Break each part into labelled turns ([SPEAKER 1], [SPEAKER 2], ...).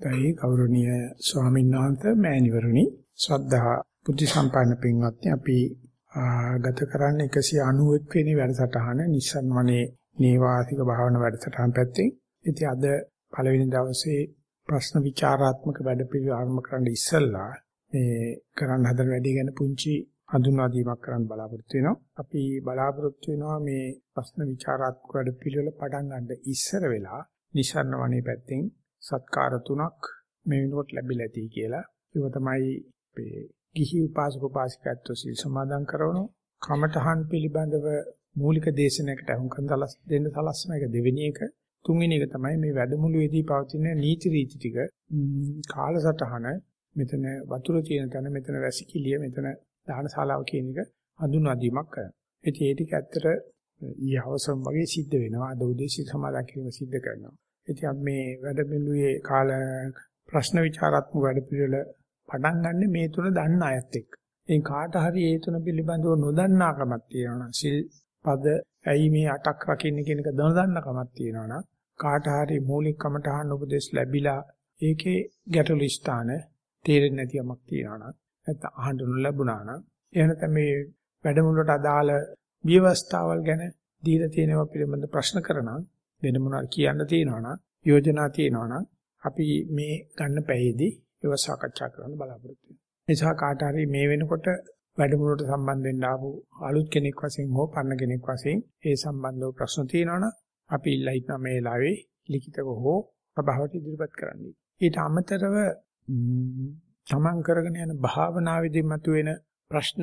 [SPEAKER 1] දෛ ගෞරවනීය ස්වාමීන් වහන්සේ මෑණිවරුනි ශ්‍රද්ධා බුද්ධ සම්පන්න පින්වත්නි අපි ගත කරන්නේ 191 වෙනි වැඩසටහන නිස්සන් වනේ නේවාසික භාවනා වැඩසටහන පැත්තෙන්. ඉතින් අද පළවෙනි දවසේ ප්‍රශ්න විචාරාත්මක වැඩපිළිවෙල ආරම්භ කරන්න ඉස්සෙල්ලා මේ කරන්න හදන වැඩි ගැන පුංචි හඳුන්වා දීමක් කරන්න බලාපොරොත්තු වෙනවා. අපි බලාපොරොත්තු වෙනවා මේ ප්‍රශ්න විචාරාත්මක වැඩපිළිවෙල පටන් ගන්න ඉස්සර වෙලා නිස්සන් වනේ පැත්තෙන් සත්කාර තුනක් මේ වෙනකොට ලැබිලා ඇති කියලා. ඒක තමයි මේ ගිහි උපාසක උපාසිකත්ව සිල් සමාදන් කරන කමඨහන් පිළිබඳව මූලික දේශනයකට අහුම්කන් දලස් දෙන්න සලස්න එක දෙවෙනි එක. තුන්වෙනි එක තමයි මේ වැඩමුළුවේදී පවතින නීති රීති ටික කාලසටහන මෙතන වතුර තියෙන තැන මෙතන වැසිකිළිය මෙතන දානශාලාව කියන එක හඳුන්වා දීමක් කරනවා. ඉතින් ඒ ටික ඇත්තට ඊ අවසන් වගේ සිද්ධ වෙනවා. අද උදේසි සමාදන් කිරීම සිද්ධ කරනවා. ඉතින් අපි මේ වැඩපිළිවෙලේ කාල ප්‍රශ්න විචාරාත්මක වැඩපිළිවෙල පටන් ගන්න මේ තුන දන්න අයත් එක්ක. ඉතින් කාට හරි ඒ තුන පිළිබඳව නොදන්නාකමක් තියෙනවා සිල් පද ඇයි මේ අටක් රකින්න කියන එක නොදන්නකමක් තියෙනවා නම් කාට හරි මූලික කමටහන් උපදේශ ලැබිලා ඒකේ ගැටළු ස්ථාන තේරෙන්නේ නැති යමක් තියෙනවා නම් නැත්නම් අහන්න ලැබුණා නම් එහෙනම් මේ වැඩමුළුවට අදාළ ව්‍යවස්ථාවල් ගැන දීලා තියෙනවා පිළිබඳ ප්‍රශ්න කරනවා වෙන මොනවද කියන්න තියෙනවනම් යෝජනා තියෙනවනම් අපි මේ ගන්න පැයේදී ඒව සාකච්ඡා කරන්න බලාපොරොත්තු වෙනවා. නිසා කාට හරි මේ වෙනකොට වැඩමුළුවට සම්බන්ධ වෙන්න ආපු අලුත් කෙනෙක් වශයෙන් හෝ පරණ කෙනෙක් වශයෙන් ඒ සම්බන්ධව ප්‍රශ්න තියෙනවනම් අපි ඉල්ලා හිටන මේ වෙලාවේ ලිඛිතව හෝ ප්‍රභාවට ඉදිරිපත් කරන්න. ඊට අමතරව තමන් කරගෙන යන භාවනාවේදී මතුවෙන ප්‍රශ්න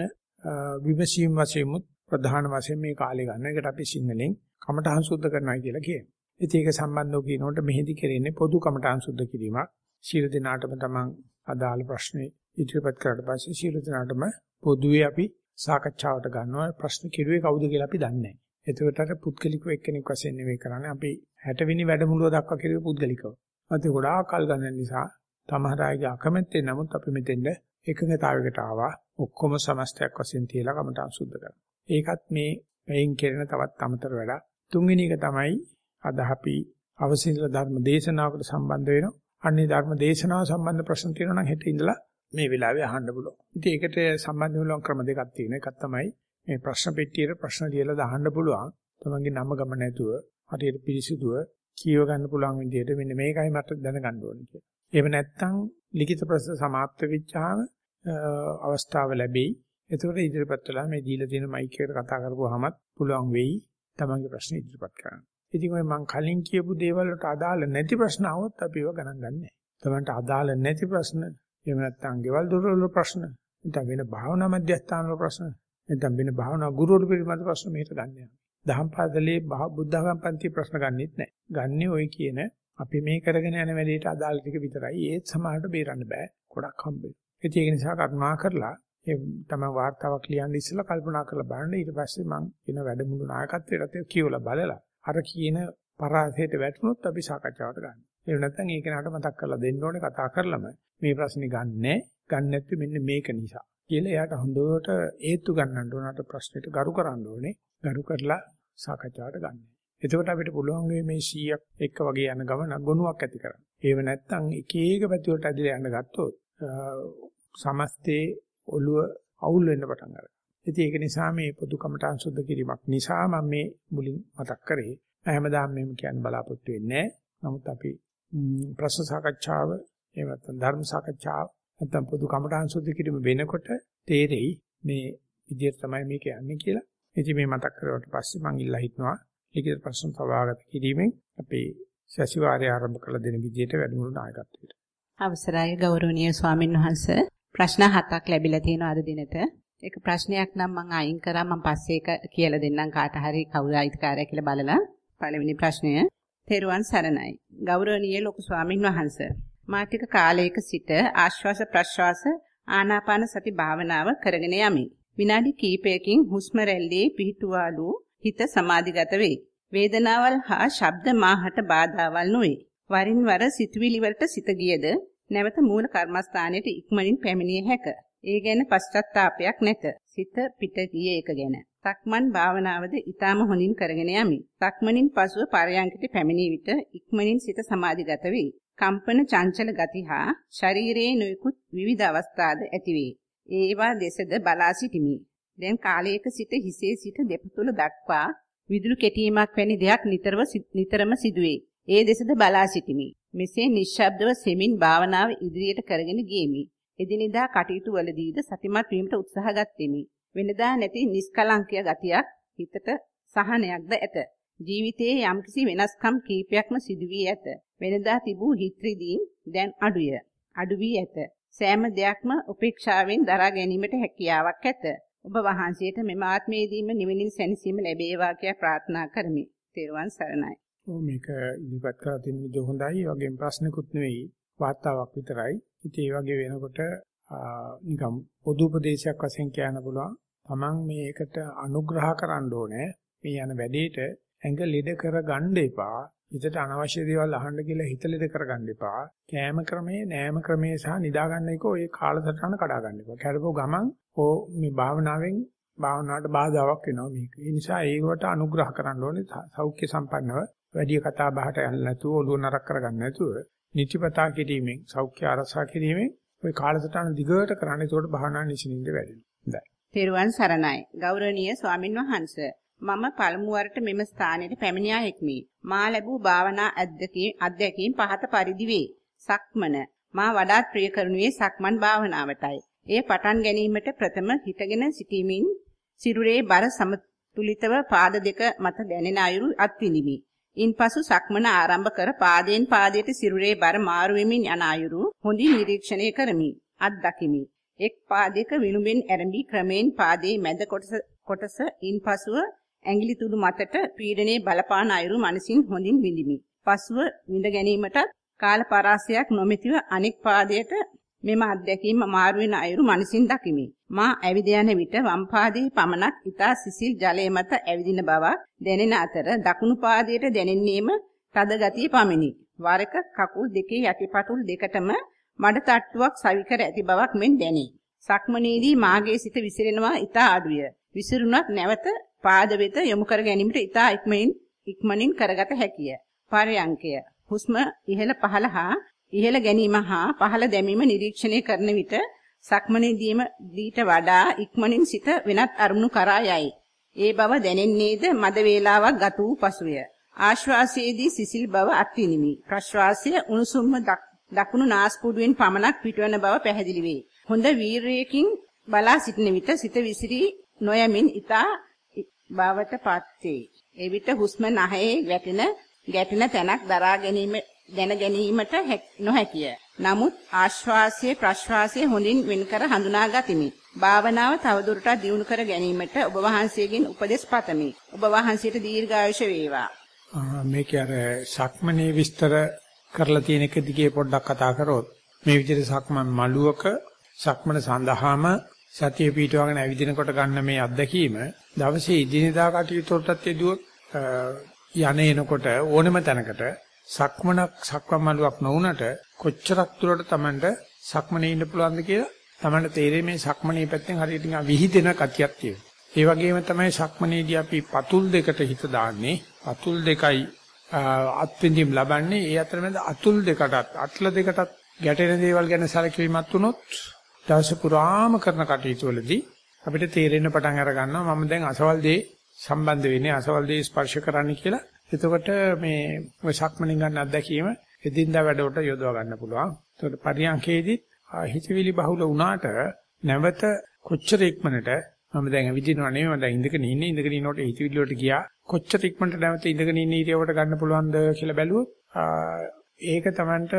[SPEAKER 1] විමසීම් වශයෙන් ප්‍රධාන වශයෙන් මේ කාලේ ගන්න. ඒකට අපි සිංහලෙන් කමඨහං සුද්ධ කරනවා කියලා කියනවා. ඉතින් ඒක සම්බන්ධව කියනකොට මෙහිදී කරන්නේ පොදු කමඨහං සුද්ධ කිරීමක්. සීල දිනාටම තමන් අදාළ ප්‍රශ්නේ ඉදිරිපත් කරලා පස්සේ සීල දිනාටම පොදුවේ අපි සාකච්ඡාවට ගන්නවා. ප්‍රශ්න කිරුවේ කවුද කියලා අපි දන්නේ නැහැ. එතකොට අර පුද්ගලිකව එක්කෙනෙක් වශයෙන් නෙවෙයි කරන්නේ. අපි 60 වෙනි වැඩමුළුව දක්වා කිරුවේ පුද්ගලිකව. අත ගොඩාක් කල් ගන්න නිසා තමහර අයගේ අකමැත්තෙන් නමුත් අපි මෙතෙන්ද එකඟතාවයකට ආවා. ඔක්කොම සමස්තයක් වශයෙන් තියලා කමඨං සුද්ධ කරනවා. ඒකත් මේ මෙයින් කෙරෙන තවත් අමතර වැඩක්. තුන්වෙනි එක තමයි අද අපි අවසීල ධර්ම දේශනාවකට සම්බන්ධ වෙනවා. අන්නේ ධර්ම දේශනාව සම්බන්ධ ප්‍රශ්න තියෙනවා නම් හෙට ඉඳලා මේ වෙලාවේ අහන්න පුළුවන්. ඉතින් ඒකට සම්බන්ධ වෙන ක්‍රම දෙකක් තියෙනවා. එකක් තමයි මේ ප්‍රශ්න පෙට්ටියේ ප්‍රශ්න ලියලා දාන්න පුළුවන්. තමන්ගේ නම ගම නැතුව හරියට පිළිසුදුව කියව ගන්න පුළුවන් විදිහට මෙන්න මේකයි මට දැනගන්න ඕනේ කියලා. එහෙම නැත්නම් ලිඛිත ප්‍රශ්න સમાપ્ત වෙච්චාම අවස්ථාව ලැබෙයි. එතකොට ඉදිරිපත් වෙලා මේ දීලා තියෙන මයික් එකට කතා කරපුවාමත් පුළුවන් වෙයි තමන්ගේ ප්‍රශ්න ඉදිරිපත් කරන්න. ඉතින් ඔය මම කලින් කියපු දේවල් වලට අදාළ නැති ප්‍රශ්න આવොත් අපි ඒව ගණන් ගන්නෑ. තමන්ට අදාළ නැති ප්‍රශ්න, එහෙම නැත්නම් ගෙවල් දොරවල් ප්‍රශ්න, නැත්නම් වෙන භාවනා මධ්‍යස්ථාන වල ප්‍රශ්න, නැත්නම් වෙන භාවනා ගුරුවරු පිළිබඳ ප්‍රශ්න මෙහෙට ගන්න යනවා. දහම් පාදලේ බුද්ධඝම් පන්ති ප්‍රශ්න ගන්නෙත් නැහැ. ගන්නේ ඔය කියන අපි මේ කරගෙන යන වැඩේට අදාළ ටික විතරයි. ඒත් සමහරට බේරන්න බෑ. ගොඩක් හම්බෙයි. ඒක නිසා කරුණා කරලා ඒ තමයි වார்த்தාවක් ලියන්න ඉස්සෙල්ලා කල්පනා කරලා බලන්න ඊට පස්සේ මම වෙන වැඩමුළු නායකත්වයටත් කියවලා බලලා අර කියන පරාසයට වැටුනොත් අපි සාකච්ඡාවට ගන්න. එහෙම නැත්නම් ඒක නට මතක් කරලා දෙන්න ඕනේ කතා කරලම මේ ප්‍රශ්නේ ගන්නෑ. ගන්න නැත්නම් මෙන්න මේක නිසා. කියලා එයාට හොඳට හේතු ගන්නට උනාට ප්‍රශ්නෙට ගරු කරන්න ඕනේ. ගරු කරලා සාකච්ඡාවට ගන්න. එතකොට අපිට පුළුවන් මේ 100ක් එක වගේ යන ගමන ගොනුවක් ඇති කරන්න. ඒව නැත්තම් එක එක පැති වලට ඇදලා යන්න ගත්තොත් සමස්තේ ඔළුව අවුල් වෙන්න පටන් ගන්නවා. ඉතින් ඒක නිසා මේ පොදු කමඨාන් සුද්ධ කිරීමක් නිසා මම මේ මුලින් මතක් කරේ. හැමදාම මෙහෙම කියන්න බලාපොරොත්තු වෙන්නේ නමුත් අපි ප්‍රශ්න සාකච්ඡාව එහෙම නැත්නම් ධර්ම සාකච්ඡාව නැත්නම් පොදු කමඨාන් සුද්ධ කිරීම වෙනකොට තේරෙයි මේ විදිහට තමයි මේක යන්නේ කියලා. ඉතින් මේ මතක් කරුවට පස්සේ මම ඉල්ලා හිටනවා ලිඛිත ප්‍රශ්න සභාවගත කිරීමෙන් අපේ සැසිවාරය ආරම්භ කළ දෙන විදිහට වැඩමුළු නායකත්වයට.
[SPEAKER 2] අවසරයි ගෞරවනීය ස්වාමින් වහන්සේ ප්‍රශ්න හතක් ලැබිලා තියෙනවා අද දිනට. ඒක ප්‍රශ්නයක් නම් මම අයින් කරා මම පස්සේ ඒක කියලා දෙන්නම් කාට හරි කවුරු අයිතිකාරය කියලා බලලා. පළවෙනි ප්‍රශ්නය. තෙරුවන් සරණයි. ගෞරවනීය ලොකු ස්වාමින් වහන්සේ. මා ටික කාලයක සිට ආශ්වාස ප්‍රශ්වාස ආනාපාන සති භාවනාව කරගෙන යමි. විනාඩි කිහිපයකින් හුස්ම රැල්ලේ පිහිටුවාලු හිත සමාධිගත වේ. වේදනාවල් හා ශබ්ද මාහට බාධාවල් නොවේ. වරින් වර සිතුවිලි වලට සිත ගියද නැවත මූල කර්මස්ථානයට ඉක්මනින් පැමිණිය හැක. ඒ ගැන පශ්චාත්තාවපයක් නැත. සිත පිට ගියේ එක ගැන. සක්මන් භාවනාවද ඊටාම හොඳින් කරගෙන යමි. සක්මනින් පසුව පරයන්කට පැමිණි විට ඉක්මනින් සිත සමාධිගත වේ. කම්පන චංචල ගති හා ශරීරයේ නොයෙකුත් විවිධ අවස්ථාද ඇතිවේ. ඒවා දෙසද බලා සිටිමි. දැන් කාලයක සිට හිසේ සිට දෙපතුල දක්වා විදුලි කෙටීමක් වැනි දෙයක් නිතරම නිතරම සිදුවේ. ඒ දෙසද බලා සිටිමි. මෙසේ නිශ්ශබ්දව සෙමින් භාවනාව ඉදිරියට කරගෙන ගියෙමි. එදිනෙදා කටයුතු වලදීද සතිමත් වීමට උත්සාහ ගත්ෙමි. වෙනදා නැති නිස්කලංකය ගතියක් හිතට සහනයක්ද ඇත. ජීවිතයේ යම්කිසි වෙනස්කම් කීපයක්ම සිදු වී ඇත. වෙනදා තිබූ හිත් රිදීම් දැන් අඩුය. අඩු වී ඇත. සෑම දෙයක්ම උපේක්ෂාවෙන් දරා ගැනීමට හැකියාවක් ඇත. ඔබ වහන්සේට මෙම ආත්මයේදීම නිවෙනින් සැනසීම ලැබේවා කියලා ප්‍රාර්ථනා කරමි. තෙරුවන් සරණයි.
[SPEAKER 1] ඔව් මේක ඉදිරිපත් කරලා තියෙන විදිහ හොඳයි. ඒ වගේම ප්‍රශ්නකුත් නෙවෙයි. වාතාවක් විතරයි. ඉතින් ඒ වගේ වෙනකොට නිකම් පොදු උපදේශයක් වශයෙන් කියන්න පුළුවන්. Taman මේකට අනුග්‍රහ කරන්න ඕනේ. මේ යන වැඩේට ඇඟ ලෙඩ කරගන්න එපා. හිතට අනවශ්‍ය දේවල් අහන්න කියලා හිත ලෙඩ කරගන්න එපා. කෑම ක්‍රමයේ, නෑම ක්‍රමයේ සහ නිදා ගන්න එක ඔය කාලසටහන කඩා ගන්න එපා. කැඩපුව ගමන් ඕ මේ භාවනාවෙන් භාවනාවට බාධාවක් වෙනවා මේක. ඒ නිසා ඒකට අනුග්‍රහ කරන්න ඕනේ සෞඛ්‍ය සම්පන්නව වැඩි කතා බහට යන්න නැතුව ඔළුව නරක කරගන්න නැතුව නිතිපතා කිරීමෙන් සෞඛ්‍ය ආරක්ෂා කිරීමෙන් ওই කාලසටහන දිගට කරන්න ඒකට භාවනා නිසින්ින්ද වැඩෙනවා. හොඳයි.
[SPEAKER 2] තෙරුවන් සරණයි. ගෞරවනීය ස්වාමින් වහන්සේ මම පළමු වරට මෙම ස්ථානයට පැමිණියා එක්මි. මා ලැබූ භාවනා අධ්‍යක්ීම් පහත පරිදි වේ. සක්මන මා වඩාත් ප්‍රිය කරනුයේ සක්මන් භාවනාවටයි. එය පටන් ගැනීමට ප්‍රථම හිටගෙන සිටීමෙන් සිරුරේ බර සමතුලිතව පාද දෙක මත දැනෙන අයුරු අත්විඳිමි. ඉන්පසු සක්මන ආරම්භ කර පාදයෙන් පාදයට සිරුරේ බර මාරු වෙමින් යන අයුරු හොඳින් නිරීක්ෂණය කරමි. අත් දකිමි. එක් පාදයක විනුඹෙන් ඇරඹි ක්‍රමෙන් පාදයේ මැද කොටස කොටස ඉන්පසුව ඇඟිලි තුඩු මතට පීඩනයේ බලපාන අයුරු මනසින් හොඳින් විඳිමි. පසුව විඳ ගැනීමට කාල පරාසයක් නොමැතිව අනෙක් පාදයට මෙම අත්දැකීම මාරු වෙන අයුරු මනසින් දකිමි. මා ඇවිද යන විට වම් පාදයේ පමණක් ඊතා සිසිල් ජලයේ මත ඇවිදින බවක් දැනෙන අතර දකුණු පාදයට දැනෙන්නේම තද ගතිය පමිනි. වරක කකුල් දෙකේ යටිපතුල් දෙකටම මඩ තට්ටුවක් සවිකර ඇති බවක් මෙන් දැනේ. සක්මනේදී මාගේ සිත විසිරෙනවා ඊතා අඩුය. විසිරුණත් නැවත පාද වෙත යොමු කර ගැනීමට ඊතා ඉක්මනින් ඉක්මනින් කරගත හැකිය. පරයන්කය. හුස්ම ඉහළ පහළ හා ඉහළ ගැනීම හා පහළ දැමීම නිරීක්ෂණය කරන විට සක්මනේදීම දීට වඩා ඉක්මනින් සිත වෙනත් අරමුණු කරා යයි. ඒ බව දැනෙන්නේද මද වේලාවක් ගත වූ පසුය. ආශ්වාසයේදී සිසිල් බව අත්විනිමි. ප්‍රශ්වාසය උණුසුම්ම දකුණු නාස්පුඩුවෙන් පමණක් පිටවන බව පැහැදිලි වේ. හොඳ වීරයකින් බලා සිටින විට සිත විසිරී නොයමින් ඊතා බවට පත්වේ. එවිට හුස්ම නැහේ වැටෙන ගැටෙන තැනක් දරා ගැනීම දැන ගැනීමට නොහැකිය. නමුත් ආශ්වාසයේ ප්‍රශ්වාසයේ හොඳින් වෙන්කර හඳුනා ගතිමි. භාවනාව තවදුරටත් දියුණු කර ගැනීමට ඔබ වහන්සේගෙන් උපදෙස් පතමි. ඔබ වහන්සේට දීර්ඝායුෂ වේවා.
[SPEAKER 1] මේක අර සක්මනේ විස්තර කරලා තියෙන එක දිගේ පොඩ්ඩක් කතා කරොත් මේ විදිහට සක්මන් මළුවක සක්මන සඳහාම සතිය පිටවගෙන ඇවිදිනකොට ගන්න මේ අත්දැකීම දවසේ ඉදිනදා කටයුතු වලටත් යෙදුවොත් යන එනකොට ඕනෙම තැනකට සක්මනක් සක්වම් මළුවක් නොවුනට කොච්චරක් දුරට Tamanට සක්මනේ ඉන්න පුළුවන්ද කියලා Tamanට තේරෙන්නේ මේ සක්මනේ පැත්තෙන් හරියට නිකන් විහිදෙන කතියක් තියෙනවා. ඒ වගේම තමයි සක්මනේදී අපි පතුල් දෙකට හිත දාන්නේ. පතුල් දෙකයි අත්විඳීම් ලබන්නේ. ඒ අතරමැද අතුල් දෙකටත් අත්ල දෙකටත් ගැටෙන දේවල් ගැන සැලකිලිමත් වුණොත් දවස පුරාම කරන කටයුතු වලදී අපිට තේරෙන්න පටන් අර ගන්නවා මම දැන් අසවල් දේ සම්බන්ධ වෙන්නේ අසවල් දේ ස්පර්ශ කරන්න කියලා. එතකොට මේ ඔය සක්මණෙන් ගන්න අත්දැකීම එදින්දා වැඩවලට යොදවා ගන්න පුළුවන්. එතකොට පරියන්කේදී හිතවිලි බහුල වුණාට නැවත කොච්චර ඉක්මනට මම දැන් විදිනවා නෙවෙයි මම දැන් ඉඳගෙන ඉන්නේ ඉඳගෙන ඉන්නකොට හිතවිලි වලට ගියා කොච්චර ඉක්මනට නැවත ඉඳගෙන ඉන්න ඉරියවට ගන්න පුළුවන්ද කියලා බැලුවොත් ඒක Tamanට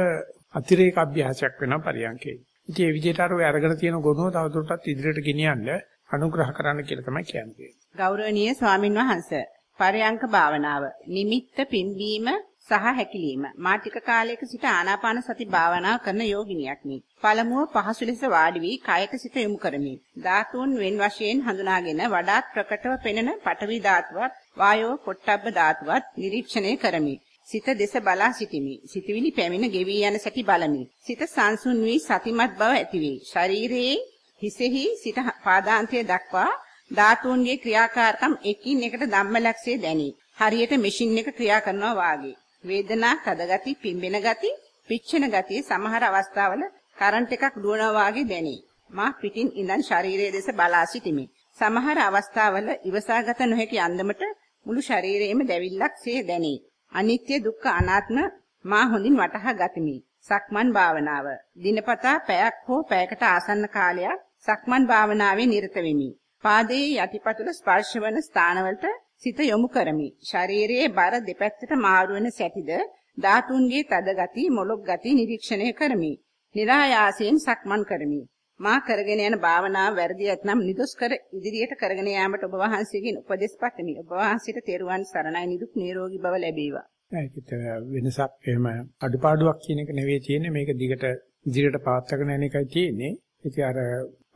[SPEAKER 1] අතිරේක අභ්‍යාසයක් වෙනවා පරියන්කේ. ඉතින් මේ විදිහට අර ඔය අරගෙන තියෙන ගුණෝ තවදුරටත් ඉදිරියට ගෙනියන්න අනුග්‍රහ කරන්න කියලා තමයි කියන්නේ.
[SPEAKER 2] ගෞරවනීය ස්වාමින් වහන්සේ පරයන්ක භාවනාව නිමිත්ත පින්වීම සහ හැකිලිම මා ටික කාලයක සිට ආනාපාන සති භාවනා කරන යෝගිනියක් මේ. පළමුව පහසු ලෙස වාඩි වී කයක සිට යොමු කරමි. ධාතුන් වෙන් වශයෙන් හඳුනාගෙන වඩාත් ප්‍රකටව පෙනෙන පඨවි ධාතුවත් වායෝ පොට්ටබ්බ ධාතුවත් නිරීක්ෂණය කරමි. සිත දෙස බලා සිටිමි. සිතවිලි පැමිණ ගෙවි යන සැටි බලමි. සිත සංසුන් වී සතිමත් බව ඇතිවේ. ශරීරයේ හිසෙහි සිට පාදාන්තය දක්වා ධාතුන්ගේ ක්‍රියාකාරකම් එකින් එකට ධම්මලක්ෂයේ දැනේ. හරියට මැෂින් එක ක්‍රියා කරනවා වාගේ. වේදනා, තද ගති, පිම්බෙන ගති, පිච්චෙන ගතිය සමහර අවස්ථාවල කරන්ට් එකක් දුවනවා වගේ දැනේ. මා පිටින් ඉඳන් ශරීරයේ දෙස බලා සිටිමි. සමහර අවස්ථාවල ඉවසාගත නොහැකි අන්දමට මුළු ශරීරයේම දැවිල්ලක් සේ දැනේ. අනිත්‍ය දුක්ඛ අනාත්ම මා හොඳින් වටහා ගතිමි. සක්මන් භාවනාව. දිනපතා පැයක් හෝ පැයකට ආසන්න කාලයක් සක්මන් භාවනාවේ නිරත වෙමි. පාදයේ යටිපතුල ස්පර්ශවන ස්ථානවලට සිත යොමු කරමි. ශරීරයේ බර දෙපැත්තට මාරු වෙන සැටිද ධාතුන්ගේ තද ගති, මොලොක් ගති නිරීක්ෂණය කරමි. નિરાයාසයෙන් සක්මන් කරමි. මා කරගෙන යන භාවනාව වැරදි ඇතනම් නිදොස් කර ඉදිරියට කරගෙන යාමට ඔබ වහන්සේගෙන් උපදෙස් පතමි. ඔබ වහන්සේට තෙරුවන් සරණයි නිදුක් නිරෝගී බව ලැබේවා.
[SPEAKER 1] ඒකට වෙනසක් එහෙම අඩුපාඩුවක් කියන එක නෙවෙයි තියෙන්නේ මේක දිගට ඉදිරියට පවත්වාගෙන යන එකයි තියෙන්නේ. ඉතින් අර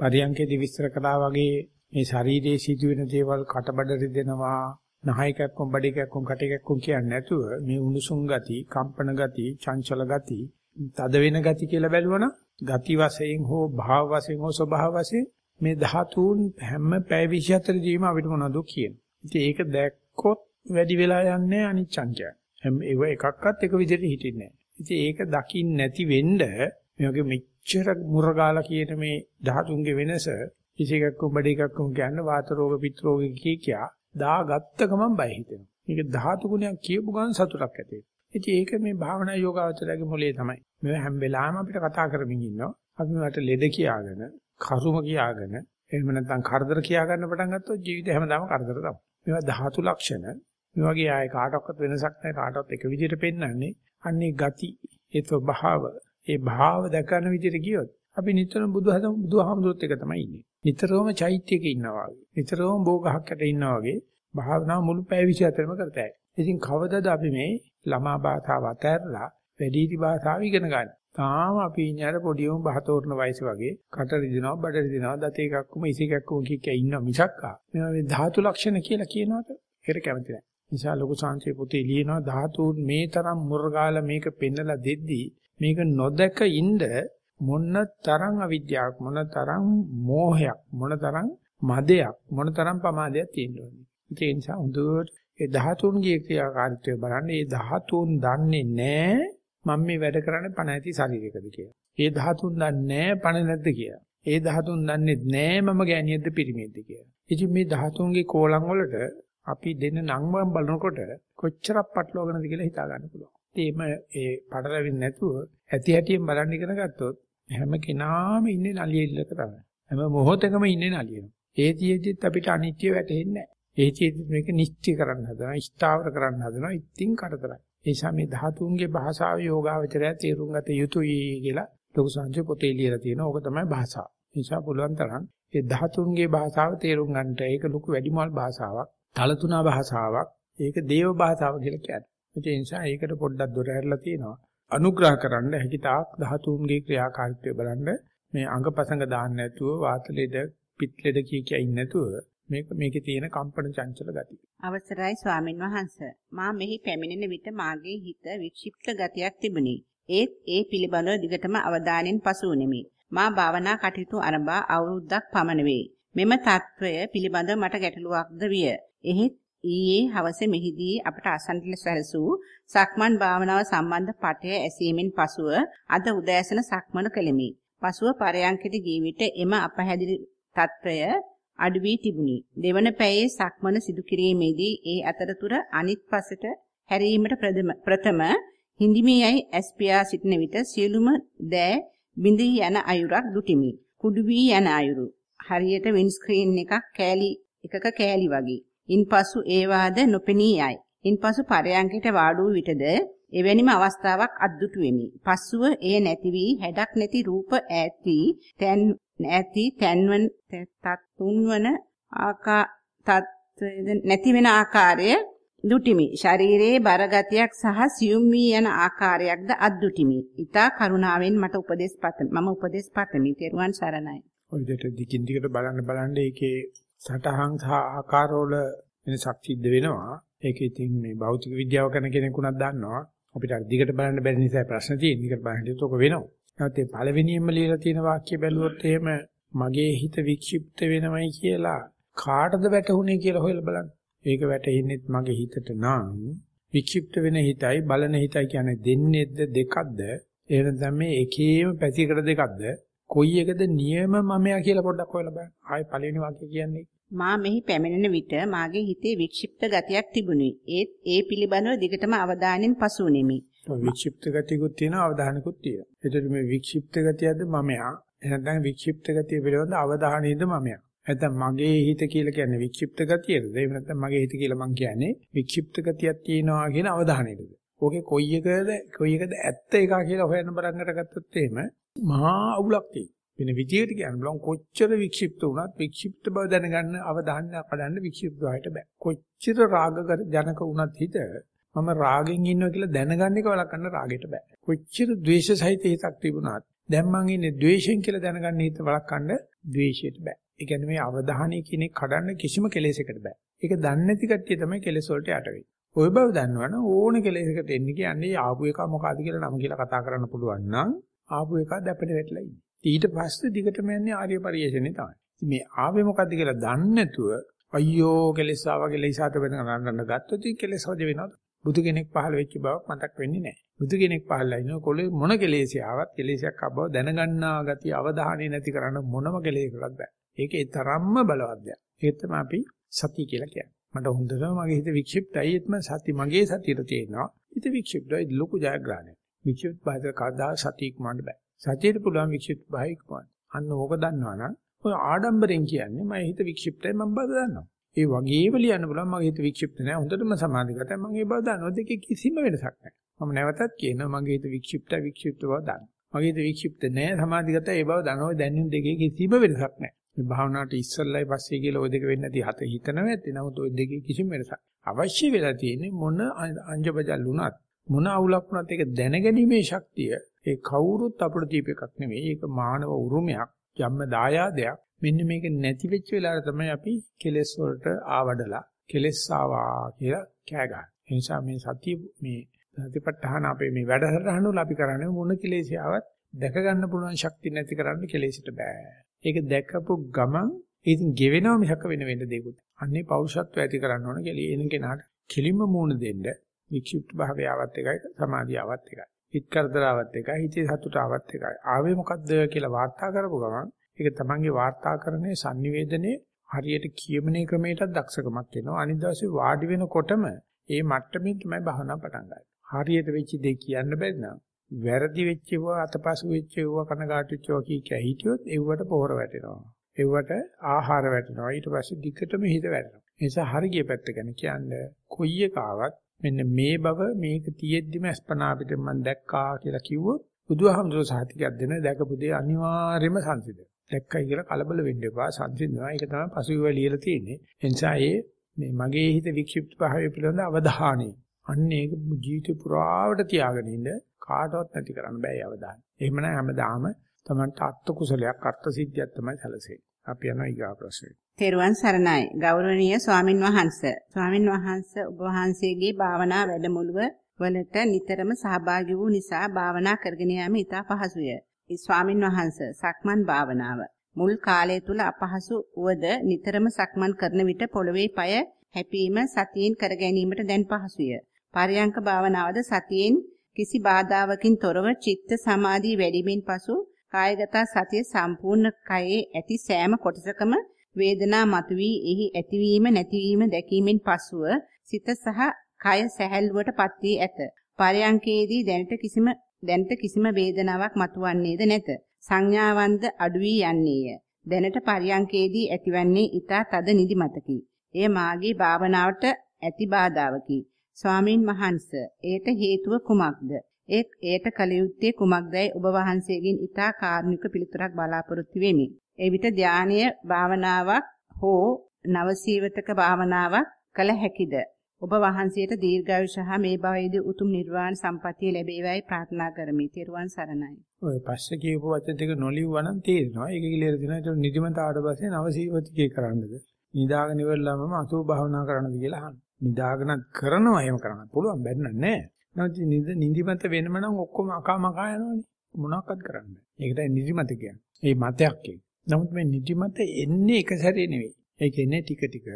[SPEAKER 1] පරියන්කේදී විස්තර කළා වගේ මේ ශරීරයේ සිදුවෙන දේවල් කටබඩ රිදෙනවා නහයකක්කොම් බඩේකක්කොම් කටේකක්කොම් කියන්නේ නැතුව මේ උණුසුම් ගති, කම්පන ගති, චංචල ගති, තද වෙන ගති කියලා බැලුවනම් ගති වශයෙන් හෝ භාව වශයෙන් හෝ ස්වභාව වශයෙන් මේ ධාතුන් හැම පැය 24 දීම අපිට මොනවද කියන. ඉතින් ඒක දැක්කොත් වැඩි වෙලා යන්නේ අනිච්චංකය. හැම ඒව එකක්වත් එක විදිහට හිටින්නේ නැහැ. ඉතින් ඒක දකින්න නැති වෙන්න මේ වගේ මෙච්චර මුරගාලා කියන මේ ධාතුන්ගේ වෙනස ඉසිකක්කු බඩේකක්කු කියන්නේ වාත රෝග පිත් රෝග කිය කියා දාගත්ත ගමන් බය හිතෙනවා. මේක ධාතු ගුණයක් කියපු ගමන් සතුටක් ඇති වෙනවා. ඉතින් ඒක මේ භාවනා යෝගාවචරයේ මොලේ තමයි. මේ හැම වෙලාවෙම අපිට කතා කරමින් ඉන්නවා. අපි මට ලෙඩ කියාගෙන, කරුම කියාගෙන, එහෙම නැත්නම් කරදර කියා ගන්න පටන් ගත්තොත් ජීවිතේ හැමදාම කරදර තමයි. මේවා ධාතු ලක්ෂණ. මේ වගේ ආයේ කාටවත් වෙනසක් නැහැ කාටවත් එක විදිහට පෙන්වන්නේ. අන්නේ ගති, ඒ ස්වභාව, ඒ භාව දක්වන විදිහට ගියොත් අපි නිතරම බුදුහදම බුදුහාමුදුරුත් එක තමයි ඉන්නේ. නිතරම චෛත්‍යයක ඉන්නවා වගේ. නිතරම බෝගහක්කට ඉන්නවා වගේ භාවනාව මුළු පැය 24ම කරතයි. ඉතින් කවදද අපි මේ ළමා භාෂාව අතහැරලා වැඩිහිටි භාෂාව ඉගෙන ගන්න. තාම අපි ඉන්නේ අර පොඩි උන් බහතෝරන වයස වගේ කට රිදෙනවා බඩ රිදෙනවා දත එකක්කම ඉස එකක්කම කිය කිය ඉන්න මිසක්කා. මේවා මේ ධාතු ලක්ෂණ කියලා කියනවාට ඒකට කැමති නැහැ. නිසා ලොකු සංසේ පොතේ ලියනවා ධාතුන් මේ තරම් මුර්ගාලා මේක පෙන්නලා දෙද්දී මේක නොදක ඉන්න මොන තරම් අවිද්‍යාවක් මොන තරම් මෝහයක් මොන තරම් මදයක් මොන තරම් ප්‍රමාදයක් තියෙනවද ඒ නිසා හොඳට ඒ ධාතුන්ගේ ක්‍රියාකාරීත්වය බලන්න ඒ ධාතුන් දන්නේ නැහැ මම මේ වැඩ කරන්නේ පණ ඇති ශරීරයකද කියලා. ඒ ධාතුන් දන්නේ නැහැ පණ නැද්ද කියලා. ඒ ධාතුන් දන්නේ නැහැ මම ගෑණියෙක්ද පිරිමියෙක්ද කියලා. ඉතින් මේ ධාතුන්ගේ කෝලම් වලට අපි දෙන නම් බලනකොට කොච්චරක් පටලවගෙනද කියලා හිතා ගන්න පුළුවන්. ඉතින් ඒ පටලවෙන්නේ නැතුව ඇති හැටියෙන් බලන්න ඉගෙන ගත්තොත් හැම කෙනාම ඉන්නේ නලියෙල්ලක තමයි. හැම මොහොතකම ඉන්නේ නලියෙන. ඒ තියෙද්දිත් අපිට අනිත්‍ය වැටහෙන්නේ නැහැ. ඒ තියෙද්දිත් මේක නිශ්චය කරන්න හදනවා, ස්ථාවර කරන්න හදනවා. ඉතින් කරදරයි. ඒ නිසා මේ ධාතුන්ගේ භාෂාව යෝගාවචරය තේරුම් ගත යුතුයි කියලා ලොකු සංජය පොතේ ලියලා තියෙනවා. ඕක තමයි භාෂාව. ඒ නිසා පුළුවන් තරම් ඒ ධාතුන්ගේ භාෂාව තේරුම් ගන්නට ඒක ලොකු වැඩිමල් භාෂාවක්, තලතුණා භාෂාවක්, ඒක දේව භාෂාව කියලා කියන්නේ. ඒ නිසා ඒකට පොඩ්ඩක් දොර ඇරලා තියෙනවා. අනුග්‍රහ කරන්න හැකිතාක් ධාතුන්ගේ ක්‍රියාකාරීත්වය බලන්න මේ අංගපසංග දාන්න නැතුව වාතලෙද පිටලෙද කිය කිය ඉන්නේ නැතුව මේක මේකේ තියෙන කම්පන චංචල ගතිය.
[SPEAKER 2] අවසරයි ස්වාමින් වහන්ස. මා මෙහි පැමිණෙන විට මාගේ හිත වික්ෂිප්ත ගතියක් තිබුණි. ඒත් ඒ පිළිබඳව දිගටම අවධානයෙන් පසු වුනිමි. මා භාවනා කටයුතු ආරම්භ අවුරුද්දක් පමණ වේ. මෙම తত্ত্বය පිළිබඳව මට ගැටලුවක්ද විය. එහෙත් ඊයේ හවසේ මෙහිදී අපට අසන්නට සැලසූ සක්මන් භාවනාව සම්බන්ධ පටය ඇසීමෙන් පසුව අද උදෑසන සක්මන කළෙමි. පසුව පරයන්කෙට ගිය විට එම අපහැදිලි తত্ত্বය අඩු වී තිබුණි. දෙවන පැයේ සක්මන සිදු කිරීමේදී ඒ අතරතුර අනිත් පසට හැරීමට ප්‍රථම හිඳිමියයි එස්පියා සිටින විට සියලුම දෑ බිඳී යන අයුරක් දුටිමි. කුඩු වී යන අයුරු. හරියට වින්ඩ්ස්ක්‍රීන් එකක් කෑලි එකක කෑලි වගේ. ඉන්පසු ඒවාද නොපෙනී යයි. ඉන්පසු පරයන්කට වාඩු විටද එවැනිම අවස්ථාවක් අද්දුටු වෙමි. පස්සුව එය නැති වී හැඩක් නැති රූප ඈත් වී තැන් නැති තැන්වන් තුන්වන ආකා නැති වෙන ආකාරය දුටිමි. ශරීරයේ බරගතියක් සහ සියුම් වී යන ආකාරයක්ද අද්දුටිමි. ඊතා කරුණාවෙන් මට උපදෙස් පතමි. මම උපදෙස් පතමි. තෙරුවන් සරණයි.
[SPEAKER 1] ඔය විදිහට දිගින් දිගට බලන්න බලන්න ඒකේ සටහන් සහ ආකාරවල වෙනසක් සිද්ධ වෙනවා. ඒක ඉතින් මේ භෞතික විද්‍යාව කරන කෙනෙකුණක් දන්නවා. අපිට අර දිගට බලන්න බැරි නිසා ප්‍රශ්න තියෙන. දිගට බලන්න හිටියොත් ඔක වෙනවා. නැත්නම් ඒ පළවෙනියෙන්ම ලියලා තියෙන වාක්‍ය බැලුවොත් එහෙම මගේ හිත වික්ෂිප්ත වෙනවයි කියලා කාටද වැටහුනේ කියලා හොයලා බලන්න. ඒක වැටෙන්නේ මගේ හිතට නම් වික්ෂිප්ත වෙන හිතයි බලන හිතයි කියන්නේ දෙන්නේද දෙකක්ද එහෙම නැත්නම් මේ එකේම පැතිකඩ දෙකක්ද කොයි එකද නියම මමයා කියලා පොඩ්ඩක් හොයලා බලන්න. ආයේ පළවෙනි වාක්‍යය කියන්නේ.
[SPEAKER 2] මා මෙහි පැමිණෙන විට මාගේ හිතේ වික්ෂිප්ත ගතියක් තිබුණේ. ඒත් ඒ පිළිබඳව දිගටම අවධානයෙන් පසු වුනිමි.
[SPEAKER 1] වික්ෂිප්ත ගතියකුත් තියෙනවා අවධානයකුත් තියෙනවා. ඒතර මේ වික්ෂිප්ත ගතියද මමයා. එහෙනම් වික්ෂිප්ත ගතිය පිළිබඳ අවධානයද මමයා. නැත්නම් මගේ හිත කියලා කියන්නේ වික්ෂිප්ත ගතියද? එහෙම නැත්නම් මගේ හිත කියලා මං කියන්නේ වික්ෂිප්ත ගතියක් තියෙනවා කියන අවධානයද? ඕකේ කොයි එකද කොයි එකද ඇත්ත එක කියලා හොයන්න බලන්නට ගත්තොත් එහෙම මහා අවුලක් තියෙනවා. වෙන විදියට කියන්න බලන් කොච්චර වික්ෂිප්ත වුණත් වික්ෂිප්ත බව දැනගන්න අවධානය අපදන්න වික්ෂිප්ත වලට බෑ. කොච්චර රාග ජනක වුණත් හිත මම රාගෙන් ඉන්නවා කියලා දැනගන්න එක වළක්වන්න රාගෙට බෑ. කොච්චර ද්වේෂ සහිත හිතක් තිබුණත් දැන් මං ඉන්නේ ද්වේෂයෙන් කියලා දැනගන්න හිත වළක්වන්න ද්වේෂයට බෑ. ඒ කියන්නේ මේ අවධානය කියන එක කඩන්න කිසිම කෙලෙසයකට බෑ. ඒක දන්නේ නැති කට්ටිය තමයි කෙලෙස් වලට යට වෙන්නේ. ওই බව දන්නවනම් ඕන කෙලෙසකට එන්නේ කියන්නේ ආපු එක මොකද්ද කියලා නම කියලා කතා කරන්න පුළුවන් නම් ආපු එක දැපෙට වැටලා ඉන්නේ. ඊට පස්සේ දිගටම යන්නේ ආර්ය පරිශ්‍රණේ තමයි. ඉතින් මේ ආවේ මොකද්ද කියලා දන්නේ නැතුව අයියෝ කෙලෙස් ආවා කෙලෙස් ආත වෙන ගන්න ගත්තොත් කෙලෙස් හොද වෙනවද? බුදු කෙනෙක් පහළ වෙච්ච බවක් මතක් වෙන්නේ නැහැ. බුදු කෙනෙක් පහළලා ඉන්නකොට කොලේ මොන කෙලෙසිය ආවත් කෙලෙසයක් ආවව දැනගන්නා ගතිය අවධානය නැති කරන්න මොනම කෙලෙයකවත් බෑ. ඒකේ තරම්ම බලවත් දෙයක්. ඒක තමයි අපි සතිය කියලා කියන්නේ. මට හොඳටම මගේ හිත වික්ෂිප්තයි එත්ම සති මගේ සතියට තියෙනවා. හිත වික්ෂිප්තයි ලොකු ජයග්‍රහණයක්. වික්ෂිප්ත බාහිර කවදා සතියක් මන්න බෑ. සතියට පුළුවන් වික්ෂිප්ත බාහිර කොහොමද? අන්න ඕක දන්නවනම් ඔය ආඩම්බරෙන් කියන්නේ මම හිත වික්ෂිප්තයි මම බව දන්නවා. ඒ වගේම ලියන්න පුළුවන් මගේ හිත වික්ෂිප්ත නෑ. හොඳටම සමාධිගතයි මම ඒ බව දන්නවා. දෙකේ කිසිම වෙනසක් නෑ. මම නැවතත් කියනවා මගේ හිත වික්ෂිප්තයි වික්ෂිප්ත බව දන්නවා. මගේ හිත වික්ෂිප්ත නෑ සමාධිගතයි ඒ බව දන්නවා. දැන් දෙකේ කිසිම වෙනසක් නෑ. මේ භාවනාවට ඉස්සල්ලයි පස්සේ කියලා ওই දෙක වෙන්නේ නැති හත හිතනවා ඇත්තේ. නමුත් ওই දෙකේ කිසිම වෙනසක්. අවශ්‍ය වෙලා තියෙන්නේ මොන අංජබජල් වුණත් මොන අවුලක් වුණත් ඒක දැනගැනීමේ ශක්තිය ඒ කවුරුත් අපට දීප එකක් නෙවෙයි. ඒක මානව උරුමයක්, ජම්ම දායාදයක්. මෙන්න මේක නැති වෙච්ච වෙලාවට තමයි අපි කෙලෙස් වලට ආවඩලා කෙලෙස් ආවා කියලා කෑ ගන්න. ඒ නිසා මේ සතිය මේ සතිපට්ඨාන අපේ මේ වැඩසටහන වල අපි කරන්නේ මොන කෙලෙසියාවත් දැක ගන්න පුළුවන් ශක්තිය නැති කරන්න කෙලෙසිට බෑ. ඒක දැකපු ගමන් ඉතින් ගෙවෙනව මිසක වෙන වෙන්න දෙයක්වත්. අන්නේ පෞරුෂත්වය ඇති කරන්න ඕන කියලා එන කෙනාට කෙලින්ම මූණ දෙන්න වික්ෂිප්ත භාවයාවත් එකයි සමාධියාවත් එකයි. හිත කරදරාවත් එකයි හිතේ සතුටාවත් එකයි. ආවේ මොකද්ද කියලා වාර්තා කරපු ගමන් ඒක තමන්ගේ වාර්තාකරණයේ sannivedanaye හරියට කියමනේ ක්‍රමයටත් දක්ෂකමක් වෙනවා. අනිත් දවසේ වාඩි වෙනකොටම ඒ මට්ටමින් තමයි භාවනා පටන් ගන්නේ. හරියට වෙච්ච දේ කියන්න බැරි නම් වැරදි වෙච්ච ඒවා අතපසු වෙච්ච ඒවා කනගාටු වෙච්ච ඒවා කී කිය හිටියොත් ඒවට පොහොර වැටෙනවා. ඒවට ආහාර වැටෙනවා. ඊට පස්සේ දිගටම හිත වැටෙනවා. ඒ නිසා හරිය පැත්ත ගැන කියන්නේ කොයි එකාවත් මෙන්න මේ බව මේක තියෙද්දිම අස්පනා පිට මම දැක්කා කියලා කිව්වොත් බුදුහාමුදුරුවෝ සාතිකයක් දෙන දැකපු දේ අනිවාර්යයෙන්ම සංසිඳන. දැක්කයි කියලා කලබල වෙන්න එපා සංසිඳනවා. ඒක තමයි පසුවිව ලියලා තියෙන්නේ. එනිසා මේ මගේ හිත වික්ෂිප්ත භාවය පිළිබඳ අවධානය. අන්න ඒක ජීවිත පුරාවට තියාගෙන ඉන්න කාටවත් නැති කරන්න බෑ අවධානය. එහෙම නැහැ හැමදාම තමන්ට අර්ථ කුසලයක් අර්ථ සිද්ධියක් තමයි සැලසෙන්නේ. අපි යනවා ඊගා ප්‍රශ්නෙට.
[SPEAKER 2] තෙරුවන් සරණයි ගෞරවනීය ස්වාමින් වහන්සේ. ස්වාමින් වහන්සේ ඔබ වහන්සේගේ භාවනා වැඩමුළුව වලට නිතරම සහභාගී වූ නිසා භාවනා කරගෙන යාම ඉතා පහසුය. ස්වාමින් වහන්සේ සක්මන් භාවනාව මුල් කාලය තුල අපහසු වුවද නිතරම සක්මන් කරන විට පොළවේ পায় හැපීම සතියෙන් කර ගැනීමට දැන් පහසුය. පරයන්ක භාවනාවද සතියෙන් කිසි බාධාවකින් තොරව චිත්ත සමාධිය වැඩිමින් පසු කායගත සතිය සම්පූර්ණ කයේ ඇති සෑම කොටසකම වේදනා මතුවී එහි ඇතිවීම නැතිවීම දැකීමෙන් පසුව සිත සහ කය සැහැල්ලුවටපත් වී ඇත. පරයන්කේදී දැනට කිසිම දැනට කිසිම වේදනාවක් මතුවන්නේද නැත. සංඥාවන්ද අඩු වී යන්නේය. දැනට පරයන්කේදී ඇතිවන්නේ ඊතා තද නිදිමතකි. එය මාගේ භාවනාවට ඇති බාධාවකි. ස්වාමින් වහන්සේ ඒට හේතුව කුමක්ද? ඒ ඒට කල යුත්තේ කුමක්දයි ඔබ වහන්සේගෙන් ඊටා කාර්මික පිළිතුරක් බලාපොරොත්තු වෙමි. එවිට ධානීය භාවනාවක් හෝ නවසීවතක භාවනාවක් කළ හැකිද? ඔබ වහන්සේට දීර්ඝායු සහ මේ භවයේදී උතුම් නිර්වාණ සම්පතිය ලැබේවායි ප්‍රාර්ථනා කරමි. ත්වන් සරණයි.
[SPEAKER 1] ඔය පස්සේ කියපු වචන ටික නොලිව්වා නම් තේරෙනවා. ඒක කිලියර දෙනවා. ඒක නිදිමත ආවට පස්සේ නවසීවතිකේ කරන්නද? නිදාගෙන ඉවරලාම අසුභ භාවනා කරන්නද කියලා අහනවා. නිදාගෙනත් කරනවා එහෙම කරන්න පුළුවන් බැන්න නැහැ. නැත්නම් නිදිමත වෙනම නම් ඔක්කොම අකාමකා යනවනේ. මොනවක්වත් කරන්න බෑ. ඒකට නිදිමත කියන්නේ. ඒ මතයක් ඒක. නමුත් මේ නිදිමත එන්නේ එක සැරේ නෙවෙයි. ඒක එන්නේ ටික ටික.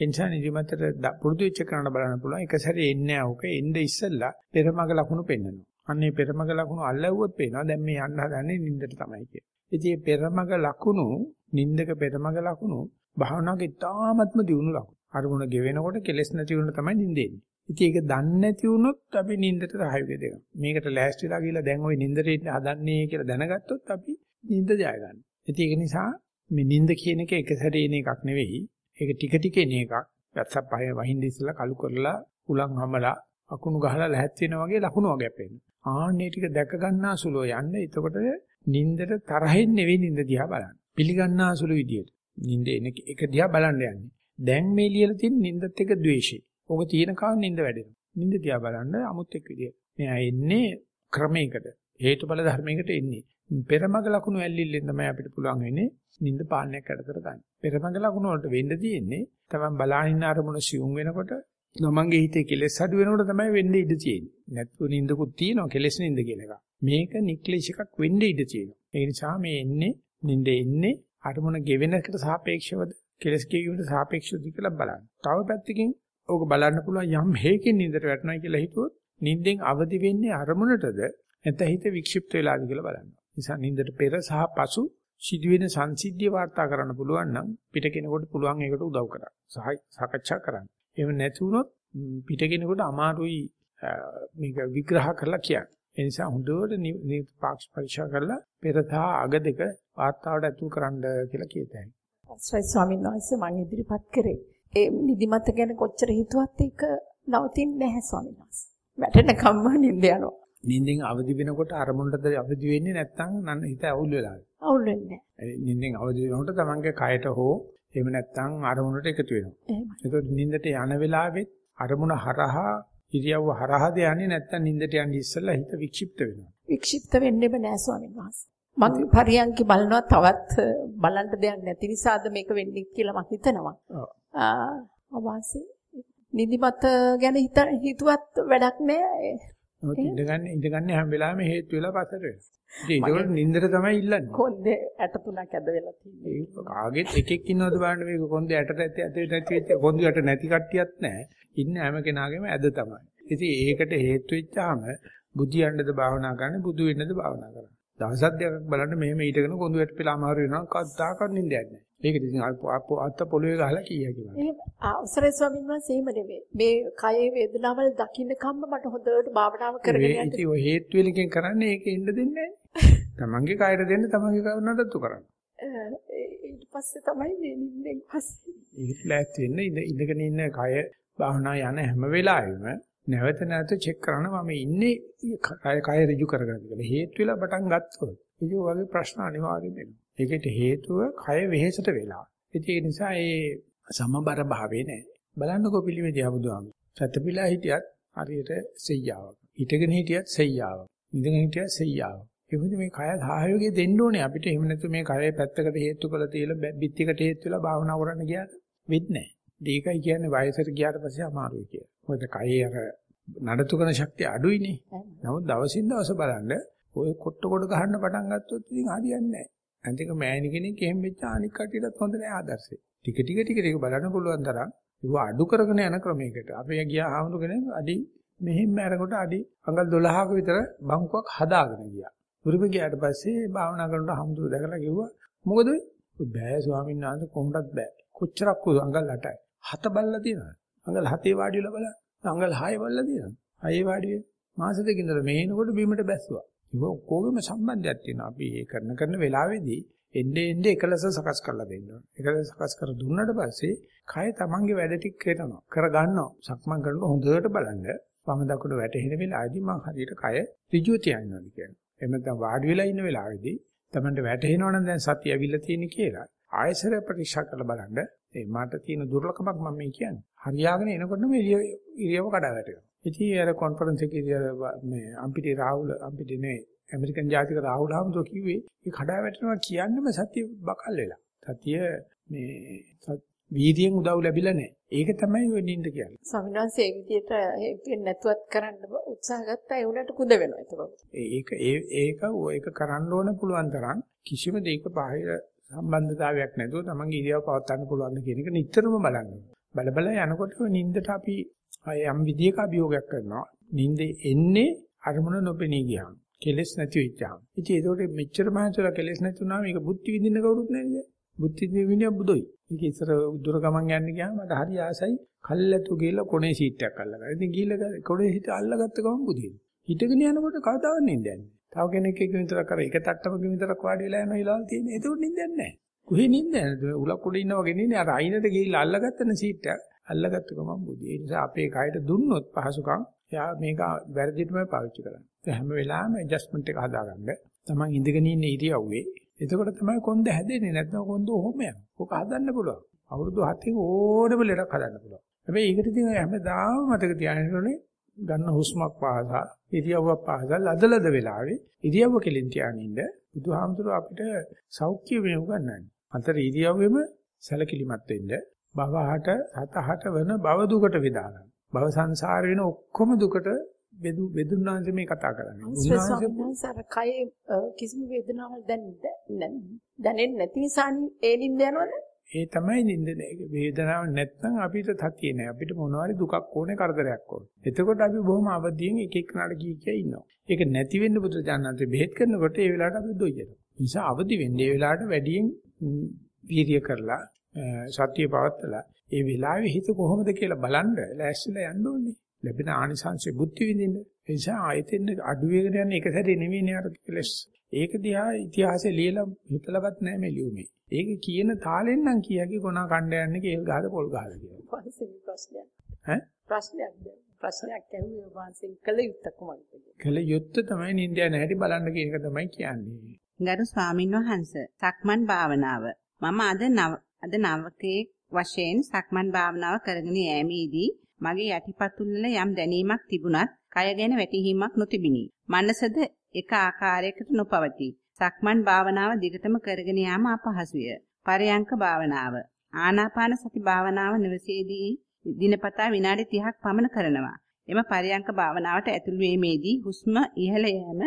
[SPEAKER 1] ඒ නිසා නිදිමතට පුරුදු වෙච්ච කරන්න බලන්න පුළුවන්. එක සැරේ එන්නේ නැහැ. ඔක එන්නේ ඉස්සෙල්ලා පෙරමග ලකුණු පෙන්වනවා. අන්නේ පෙරමග ලකුණු අල්ලවුවොත් පේනවා දැන් මේ යන්න හදන්නේ නින්දට තමයි කියන්නේ. ඉතින් මේ පෙරමග ලකුණු නින්දක පෙරමග ලකුණු භාවනාවේ තාමත්ම දියුණු ලකුණු. අරමුණ ගෙවෙනකොට කෙලස් නැති වෙන තමයි නින්දෙන්නේ. ඉතින් ඒක දන්නේ නැති වුණොත් අපි නින්දට සහයෝගය දෙනවා. මේකට ලෑස්තිලා ගිහලා දැන් ওই නින්දට ඉන්න හදන්නේ කියලා දැනගත්තොත් අපි නින්ද ජය ගන්නවා. ඉතින් ඒක නිසා මේ නින්ද කියන එක එක සැරේ එන එකක් නෙවෙයි. ඒක ටික ටික එන එකක්. WhatsApp පහේ වහින්න ඉස්සලා කලු කරලා උලන් හමලා අකුණු ගහලා ලැහත් වෙනා වගේ ලකුණු වගේ පේනවා. ආන්නේ ටික දැක ගන්නාසුලෝ යන්න. එතකොට නින්දට තරහෙන් නෙවෙයි නින්ද දිහා බලන්න. පිළිගන්නාසුළු විදියට. නින්ද එන එක දිහා බලන්න යන්නේ. දැන් මේ ලියලා තියෙන නින්දත් එක ද්වේෂය. ඕක තියෙන කාම නින්ද වැඩෙනවා. නින්ද දිහා බලන්න අමුත් එක් විදියට. මෙයා එන්නේ ක්‍රමයකට. හේතුඵල ධර්මයකට එන්නේ. පෙරමග ලකුණු ඇල්ලිල්ලෙන් තමයි අපිට පුළුවන් වෙන්නේ නින්ද පාලනයක් කරතර ගන්න. පෙරමග ලකුණු වලට වෙන්න තියෙන්නේ තමන් බලානින්න අරමුණ සියුම් වෙනකොට තමන්ගේ හිතේ කෙලෙස් අඩු වෙනකොට තමයි වෙන්නේ ඉඩ තියෙන්නේ. නැත්නම් නින්දකුත් තියෙනවා කෙලෙස් නින්ද කියන එක. මේක නික්ලේශ එකක් වෙන්න ඉඩ තියෙනවා. ඒ නිසා මේ එන්නේ නින්ද එන්නේ අරමුණ ගෙවෙනකට සාපේක්ෂවද කෙලස් කියවීමට සාපේක්ෂවද කියලා බලන්න. තව පැත්තකින් ඕක බලන්න පුළුවන් යම් හේකින් නින්දට වැටෙනවා කියලා හිතුවොත් නින්දෙන් අවදි වෙන්නේ අරමුණටද නැත්නම් හිත වික්ෂිප්ත වෙලාද කියලා බලන්න. නිසා නින්දට පෙර සහ පසු සිදුවෙන සංසිද්ධිය වාර්තා කරන්න පුළුවන් නම් පිට කෙනෙකුට පුළුවන් ඒකට උදව් කරන්න. සහ සාකච්ඡා කරන්න. එහෙම නැති වුණොත් පිට කෙනෙකුට අමාරුයි මේක විග්‍රහ කරලා කියන්න. ඒ නිසා හොඳට පාක්ෂ පරීක්ෂා කරලා පෙර සහ අග දෙක වාර්තාවට ඇතුල් කරන්න කියලා කියතයි.
[SPEAKER 3] අවසරයි ස්වාමීන් වහන්සේ මම ඉදිරිපත් කරේ. ඒ නිදිමත ගැන කොච්චර හිතුවත් ඒක නවතින්නේ නැහැ ස්වාමීන් වහන්සේ. වැටෙන කම්ම නිින්ද යනවා.
[SPEAKER 1] නිින්දෙන් අවදි වෙනකොට අරමුණටද අවදි වෙන්නේ නැත්නම් හිත අවුල් වෙලාද?
[SPEAKER 3] අවුල් වෙන්නේ
[SPEAKER 1] නැහැ. නිින්දෙන් අවදි වෙනකොට තමන්ගේ කයට හෝ එහෙම නැත්නම් අරමුණට එකතු වෙනවා. ඒකට නිින්දට යන වෙලාවෙත් අරමුණ හරහා ඉරියව්ව හරහාද යන්නේ නැත්නම් නිින්දට යන්නේ ඉස්සෙල්ලා හිත වික්ෂිප්ත වෙනවා.
[SPEAKER 3] වික්ෂිප්ත වෙන්නෙම නෑ ස්වාමීන් වහන්සේ. මම පරියන්ක බලනවා තවත් බලන්න දෙයක් නැති නිසාද මේක වෙන්නේ කියලා මම හිතනවා. අවාසි නිදිමත ගැන හිතුවත් වැඩක් නෑ.
[SPEAKER 1] මොකද ඉඳගන්න ඉඳගන්න හැම වෙලාවෙම හේතු වෙලා පස්සට වෙනවා. ඉතින් ඒක නින්දට තමයි ඉල්ලන්නේ.
[SPEAKER 3] කොන්දේ ඇට තුනක් ඇද වෙලා තියෙන්නේ.
[SPEAKER 1] ඒක කාගෙත් එකෙක් ඉන්නවද බලන්න මේක කොන්දේ ඇට නැති ඇට නැති වෙච්ච කොන්දේ ඇට නැති කට්ටියක් නැහැ. ඉන්න හැම කෙනාගේම ඇද තමයි. ඉතින් ඒකට හේතු වෙච්චාම බුදියන්නද භාවනා කරන්නේ බුදු වෙන්නද භාවනා කරන්නේ. දවසක් දෙකක් බලන්න මෙහෙම ඊටගෙන කොඳු වැට පිළ අමාරු වෙනවා කද්දාකත් නින්දයක් නැහැ. ඒක ඉතින් අත්ත පොළවේ ගහලා කීය කියලා.
[SPEAKER 3] එහෙම අවසරයි ස්වාමීන් වහන්සේ එහෙම නෙමෙයි. මේ කයේ වේදනාවල් දකින්න කම්ම මට හොඳට භාවනාව කරගෙන යන්න.
[SPEAKER 1] ඉතින් ඔය හේතු වෙලකින් කරන්නේ ඒක ඉන්න දෙන්නේ නැහැ. තමන්ගේ කයර දෙන්න තමන්ගේ කය නඩත්තු කරන්න.
[SPEAKER 3] ඊට පස්සේ තමයි මේ නිින්දෙන් පස්සේ.
[SPEAKER 1] ඒක ලෑස්ති වෙන්න ඉඳගෙන ඉන්න කය භාවනා යන හැම වෙලාවෙම නැවත නැවත චෙක් කරන මම ඉන්නේ කය කය ඍජු කරගන්න කියලා. හේතු වෙලා පටන් ගත්තොත් ඉතින් ඔයගේ ප්‍රශ්න අනිවාර්යයෙන් එනවා. ඒකට හේතුව කය වෙහෙසට වෙලා. ඒ නිසා ඒ සමබර භාවේ නැහැ. බලන්නකෝ පිළිමේදී ආබුදුහාම. සත්පිලා හිටියත් හරියට සෙයියාවක්. හිටගෙන හිටියත් සෙයියාවක්. ඉඳගෙන හිටියත් සෙයියාවක්. ඒ මොකද මේ කය සහයෝගය දෙන්න ඕනේ අපිට. එහෙම නැත්නම් මේ කය පැත්තකට හේතු කරලා තියලා බිත්තිකට හේතු වෙලා භාවනා කරන්න ගියාට වෙන්නේ නැහැ. ඒකයි කියන්නේ වයසට ගියාට පස්සේ අමාරුයි කියලා. මොකද කයේ අර නඩතු කරන ශක්තිය අඩුයිනේ. නමුත් දවසින් දවස බලන්න ඔය කොට්ට කොට ගහන්න පටන් ගත්තොත් ඉතින් හරියන්නේ නැහැ. අන්තික මෑණි කෙනෙක් එහෙම වෙච්ච අනික් කටියටත් හොඳ නෑ ආදර්ශේ. ටික ටික ටික ටික බලන්න පුළුවන් තරම් ඒව අඩු කරගෙන යන ක්‍රමයකට. අපි ගියා ආමුණු කෙනෙක් අඩි මෙහෙම අරකට අඩි අඟල් 12ක විතර බංකුවක් හදාගෙන ගියා. උරුම ගියාට පස්සේ භාවනා කරනකොට හමුදුර දැකලා කිව්වා මොකද බෑ ස්වාමීන් වහන්සේ කොහොමදත් බෑ. කොච්චරක් අඟල් 8යි. හත බල්ලා තියෙනවා. අඟල් 7 වාඩි වෙලා බලන්න. අඟල් 6 බල්ලා තියෙනවා. 6 වාඩි වෙ මාස දෙකකින් ඉඳලා මේනකොට බීමට බැස්සුවා. ඒක ඔක්කොගෙම සම්බන්ධයක් තියෙනවා. අපි ඒ කරන කරන වෙලාවේදී එන්නේ එන්නේ එකලස සකස් කරලා දෙන්න ඕනේ. එකලස සකස් කර දුන්නාට පස්සේ කය තමන්ගේ වැඩ ටික කරනවා. කර ගන්නවා. සක්මන් කරනකොට හොඳට බලන්න. වම දකුණ වැටෙන වෙලාවේදී මම හරියට කය ඍජුව තියන්නවාද කියන්නේ. එහෙම නැත්නම් වාඩි වෙලා ඉන්න වෙලාවේදී තමන්ට වැටෙනවනම් දැන් සතිය ඇවිල්ලා තියෙන කියලා ආයසර පරීක්ෂා කරලා බලන්න. ඒ මට තියෙන දුර්ලභමක් මම මේ කියන්නේ. හරියාගෙන එනකොටම ඉරියව කඩා වැටෙනවා. ඉතින් අර කොන්ෆරන්ස් එකේදී මේ අම්පිටි රාහුල අම්පිටි නේ ඇමරිකන් ජාතික රාහුල හම්දෝ කිව්වේ මේ කඩා වැටෙනවා කියන්නේම සත්‍ය බකල් වෙලා. සත්‍ය මේ වීදියෙන් උදව් ලැබිලා නැහැ. ඒක තමයි ඔය නින්ද කියන්නේ.
[SPEAKER 3] ස්වාමීන් වහන්සේ ඒ විදිහට හේතුවෙන් නැතුවත් කරන්න උත්සාහ ගත්තා ඒ උනට කුද වෙනවා එතකොට.
[SPEAKER 1] ඒක ඒක ඒක කරන්න ඕන පුළුවන් තරම් කිසිම දෙයක බාහිර සම්බන්ධතාවයක් නැතුව තමන්ගේ ඉරියව් පවත්වන්න පුළුවන් කියන එක නිතරම බලන්න. බල බල යනකොට නින්දට අපි යම් විදියක අභියෝගයක් කරනවා. නින්දේ එන්නේ අරමුණ නොපෙනී ගියාම කෙලස් නැති වෙච්චාම. ඉතින් ඒකට මෙච්චර මහන්සිලා කෙලස් නැති වුණාම මේක බුද්ධි විඳින්න කවුරුත් නැහැ බුද්ධි විඳින්න බුදොයි. ඒක ඉස්සර දුර ගමන් යන්න ගියාම මට හරි ආසයි කල්ැතු ගිහලා කොනේ සීට් එකක් අල්ලගන්න. ඉතින් ගිහලා කොනේ සීට් අල්ලගත්ත ගමන් බුදින. හිටගෙන යනකොට කවදාවත් නිින්දන්නේ නැහැ. තව කෙනෙක් එක විතරක් කර එක තට්ටමක විතරක් වාඩි වෙලා යනවා ඉලාල් තියෙන. ඒක උඩ නිින්දන්නේ නැහැ. කොහේ නිින්දන්නේ? උලක් උඩ ඉන්නා වගේ නෙන්නේ අර අයිනට ගිහිල්ලා අල්ලගත්තන සීට් එක. අල්ලගත්ත ගමන් බුදි. ඒ නිසා අපේ කයට දුන්නොත් පහසුකම් එයා මේක වැරදිටම පාවිච්චි කරන්නේ. ඒ හැම වෙලාවෙම ඇඩ්ජස්ට්මන්ට් එක හදාගන්න. Taman ඉඳගෙන ඉන්න ඉරියව්වේ. එතකොට තමයි කොන්ද හැදෙන්නේ. නැත්නම් කොන්ද ඔහොම යනවා. ඔක හදන්න පුළුවන්. අවුරුදු 7කින් ඕනෙම ලෙඩක් හදන්න පුළුවන්. හැබැයි ඒකට ඉතින් හැමදාම මතක තියාගන්න ඕනේ ගන්න හුස්මක් පාසා ඉරියව්වක් පාසා ලදලද වෙලාවේ ඉරියව්ව කෙලින් තියානින්න බුදුහාමුදුරුව අපිට සෞඛ්‍ය වේ උගන්වන්නේ. අතර ඉරියව්වෙම සැලකිලිමත් වෙන්න භවහට සතහට වෙන භව දුකට විදා ගන්න. භව සංසාර වෙන ඔක්කොම දුකට බෙදු බෙදුනාන්ස මේ කතා කරන්නේ.
[SPEAKER 3] උන්වහන්සේ කයේ කිසිම වේදනාවක් දැනෙන්නේ නැති නිසානේ ඒ නිින්ද යනවද?
[SPEAKER 1] ඒ තමයි නිින්ද වේදනාවක් නැත්නම් අපිට තතිය නෑ. අපිට මොනවාරි දුකක් ඕනේ කරදරයක් ඕනේ. එතකොට අපි බොහොම අවදියෙන් එක එක නාඩ කී කිය ඉන්නවා. ඒක නැති වෙන්න පුදුජානන්තේ බෙහෙත් කරනකොට ඒ වෙලාවට අපි දොයියනවා. නිසා අවදි වෙන්නේ ඒ වෙලාවට වැඩියෙන් වීර්ය කරලා සතිය පවත්තලා ඒ වෙලාවේ හිත කොහොමද කියලා බලන්න ලෑස්තිලා යන්න ඕනේ. ලැබෙන ආනිසංශය බුද්ධි විඳින්න. ඒ නිසා ආයතෙන් අඩු වේගන යන එක සැරේ නෙවෙයිනේ අර කෙලස්. ඒක දිහා ඉතිහාසය ලියලා හිතලවත් නැහැ මේ ලියුමේ. ඒක කියන තාලෙන් නම් කියකි කොනා කණ්ඩ යන්නේ කේල් ගහද පොල් ගහද කියලා.
[SPEAKER 3] වහන්සේ ප්‍රශ්නයක්.
[SPEAKER 1] ඈ?
[SPEAKER 3] ප්‍රශ්නයක් දැන්. ප්‍රශ්නයක් ඇහුවේ වහන්සේ කළ යුත්තේ කොහොමද?
[SPEAKER 1] කළ යුත්තේ තමයි නින්දය නැහැටි බලන්න කියන එක තමයි කියන්නේ.
[SPEAKER 2] ගරු ස්වාමින් වහන්සේ සක්මන් භාවනාව මම අද අද නවකේ වශයෙන් සක්මන් භාවනාව කරගෙන යෑමේදී මගේ යටිපතුල් වල යම් දැනීමක් තිබුණත් කය ගැන වැටහීමක් නොතිබිනි. මනසද එක ආකාරයකට නොපවතී. සක්මන් භාවනාව දිගටම කරගෙන යාම අපහසුය. පරයන්ක භාවනාව. ආනාපාන සති භාවනාව නිවසේදී දිනපතා විනාඩි 30ක් පමණ කරනවා. එම පරයන්ක භාවනාවට ඇතුළු වීමේදී හුස්ම ඉහළ යෑම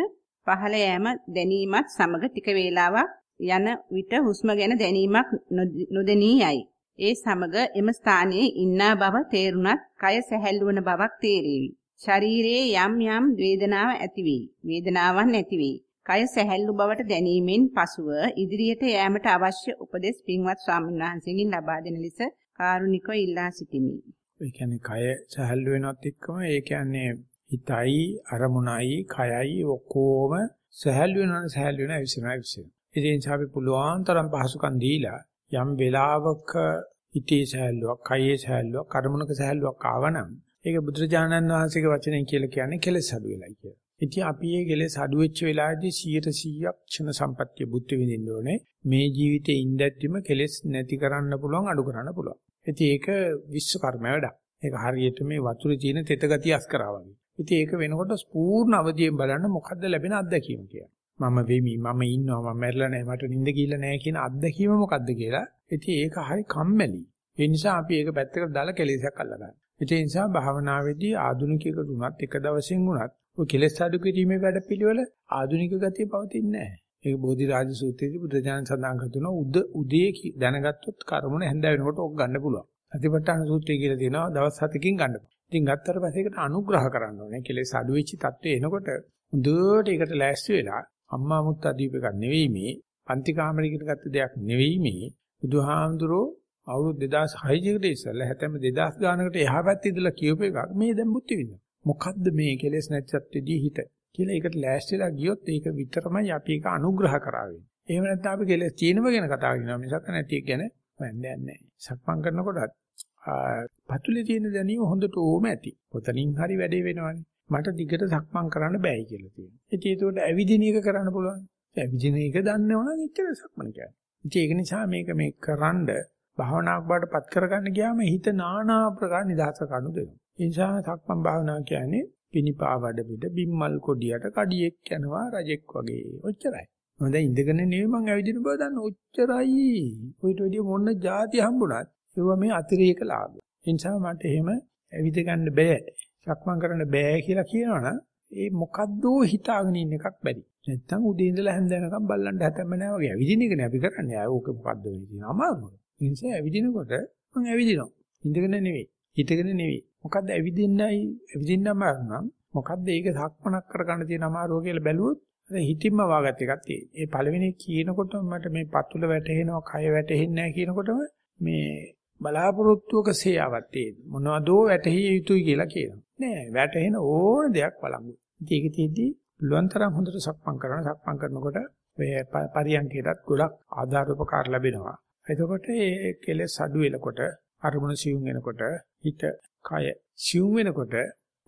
[SPEAKER 2] පහළ යෑම දැනීමත් සමග ටික වේලාවක් යන විට හුස්ම ගැන දැනීමක් නොදෙනී යයි. ඒ සමග එම ස්ථානයේ ඉන්නා බව තේරුණත් කය සැහැල්ලු වන බවක් තේරෙවි. ශරීරයේ යම් යම් වේදනාවක් ඇති වේ. වේදනාවක් නැති වේ. කය සැහැල්ලු බවට දැනීමෙන් පසුව ඉදිරියට යෑමට අවශ්‍ය උපදෙස් පින්වත් ස්වාමීන් වහන්සේගෙන් ලබා දෙන ලෙස කාරුණිකව ඉල්ලා සිටිමි.
[SPEAKER 1] ඒ කියන්නේ කය සැහැල්ලු වෙනවත් එක්කම ඒ කියන්නේ හිතයි අරමුණයි කයයි ඔක්කොම සැහැල්ලු වෙනවා සැහැල්ලු වෙනවා විසිනවා විසිනවා. ඒ නිසා අපි පුළුවන් තරම් පහසුකම් දීලා යම් වෙලාවක හිතේ සහැල්ලුවක්, කයේ සහැල්ලුවක්, කර්මණක සහැල්ලුවක් ආවනම් ඒක බුදුරජාණන් වහන්සේගේ වචනෙන් කියලා කියන්නේ කෙලෙස් අඩු වෙලයි කියලා. ඉතින් අපි මේ කෙලෙස් අඩු වෙච්ච වෙලාවේදී 100%ක් ක්ෂණ සම්පත්‍ය බුද්ධ විඳින්න ඕනේ. මේ ජීවිතේ ඉඳද්දිම කෙලෙස් නැති කරන්න පුළුවන්, අඩු කරන්න පුළුවන්. ඉතින් ඒක විශ්වකර්ම වැඩක්. ඒක හරියට මේ වතුරේ තියෙන තෙත ගතිය අස් කරා වගේ. ඉතින් ඒක වෙනකොට පූර්ණ අවදියෙන් බලන්න මොකද්ද ලැබෙන අත්දැකීම කියලා. මම වෙමි මම ඉන්නවා මම මැරිලා නැහැ මට නිින්ද ගිහිල්ලා නැහැ කියන අත්දැකීම මොකද්ද කියලා. ඉතින් ඒක හරි කම්මැලි. ඒ නිසා අපි ඒක පැත්තකට දාලා කෙලෙසක් අල්ලගන්න. ඒ නිසා භාවනාවේදී ආධුනිකයෙකුට උනත් එක දවසින් උනත් ඔය කෙලෙස් අඩු කිරීමේ වැඩපිළිවෙල ආධුනික ගතිය පවතින්නේ නැහැ. ඒක බෝධිරාජ සූත්‍රයේදී බුදුජානක සඳහන් කරනවා උද උදේ දැනගත්තොත් කර්මන හැඳ වෙනකොට ඔක් ගන්න පුළුවන්. අතිපට්ඨාන සූත්‍රය කියලා තියෙනවා දවස් 7කින් ගන්න. ඉතින් ගත්තට පස්සේ ඒකට අනුග්‍රහ කරන්න ඕනේ. කෙලෙස් අඩු වෙච්ච තත්ත්වේ එනකොට හොඳට ඒකට ලෑස්ති වෙලා අම්මා මුත්තා දීප එකක් නෙවෙයි මේ. පන්ති කාමරයකට ගත්ත දෙයක් නෙවෙයි මේ. බුදුහාමුදුරෝ අවුරුදු 2600කට ඉස්සෙල්ලා හැතැම්ම 2000 ගානකට එහා පැත්තේ ඉඳලා කියූප එකක් මේ දැන් බුද්ධ විඳිනවා. මොකද්ද මේ කෙලෙස් නැතිසත්ෙදී හිත කියලා ඒකට ලෑස්තිලා ගියොත් ඒක විතරමයි අපි ඒක අනුග්‍රහ කරાવી. එහෙම නැත්නම් අපි කෙලෙස් තියෙනව ගැන කතා කරනවා මිසක් නැති ගැන හොයන්නේ නැහැ. සක්මන් කරනකොටත් පතුලේ තියෙන දැනීම හොඳට ඕම ඇති. පොතනින් හරි වැඩේ වෙනවනේ. මට දිගට සක්මන් කරන්න බෑයි කියලා තියෙනවා. ඉතින් ඒකට ඇවිදින එක කරන්න පුළුවන්. ඇවිදින එක දන්නව නම් එච්චර සක්මන් කියන්නේ. ඉතින් ඒක නිසා මේක මේ කරන්ඩ භාවනාවක් බාටපත් කරගන්න ගියාම හිත নানা ආකාර නිදහස කණු දෙනවා. ඒ නිසා සක්මන් භාවනාව කියන්නේ පිනිපා වඩ පිට බිම්මල් කොඩියට කඩියෙක් යනවා රජෙක් වගේ. ඔච්චරයි. මම දැන් ඉඳගෙන නෙවෙයි මං ඇවිදින බව දන්න ඔච්චරයි. ඔයිට වැඩිය මොන જાති හම්බුණත් ඒවා මේ අතිරේක ලාභ. ඒ නිසා මට එහෙම ඇවිද ගන්න බෑ. සක්මන් කරන්න බෑ කියලා කියනවනම් ඒ මොකද්දෝ හිතාගෙන ඉන්න එකක් බැරි. නැත්තම් උදේ ඉඳලා හැන්දෑනකම් බල්ලන්ට හැතැම්ම නැහැ වගේ. විදින එකනේ අපි කරන්නේ. ආ ඕක මොකද්ද වෙන්නේ කියන අමාරුයි. ඒ නිසා ඇවිදිනකොට මම ඇවිදිනවා. ඉඳගෙන නෙවෙයි, හිටගෙන නෙවෙයි. මොකද්ද ඇවිදින්නයි ඇවිදින්නම නම් මොකද්ද ඒක සක්මනක් කරගන්න තියෙන අමාරුව කියලා බැලුවොත් අර හිතින්ම වාගත් එකක් තියෙන. ඒ පළවෙනි කියනකොටම මට මේ පතුල වැටෙනවා, කය වැටෙන්නේ නැහැ කියනකොටම මේ බලාපොරොත්තුවක සේයාවක් තියෙන. මොනවදෝ වැටහිය යුතුයි කියලා කියනවා. නෑ වැටෙන ඕන දෙයක් බලමු. ඒක තියෙද්දි පුළුවන් තරම් හොඳට සක්මන් කරනවා. සක්මන් කරනකොට ඔය පරියන්කේටත් ගොඩක් ආධාර උපකාර ලැබෙනවා. එතකොට ඒ කෙලෙස් අඩු වෙනකොට අරමුණ සියුම් වෙනකොට හිත කය සියුම් වෙනකොට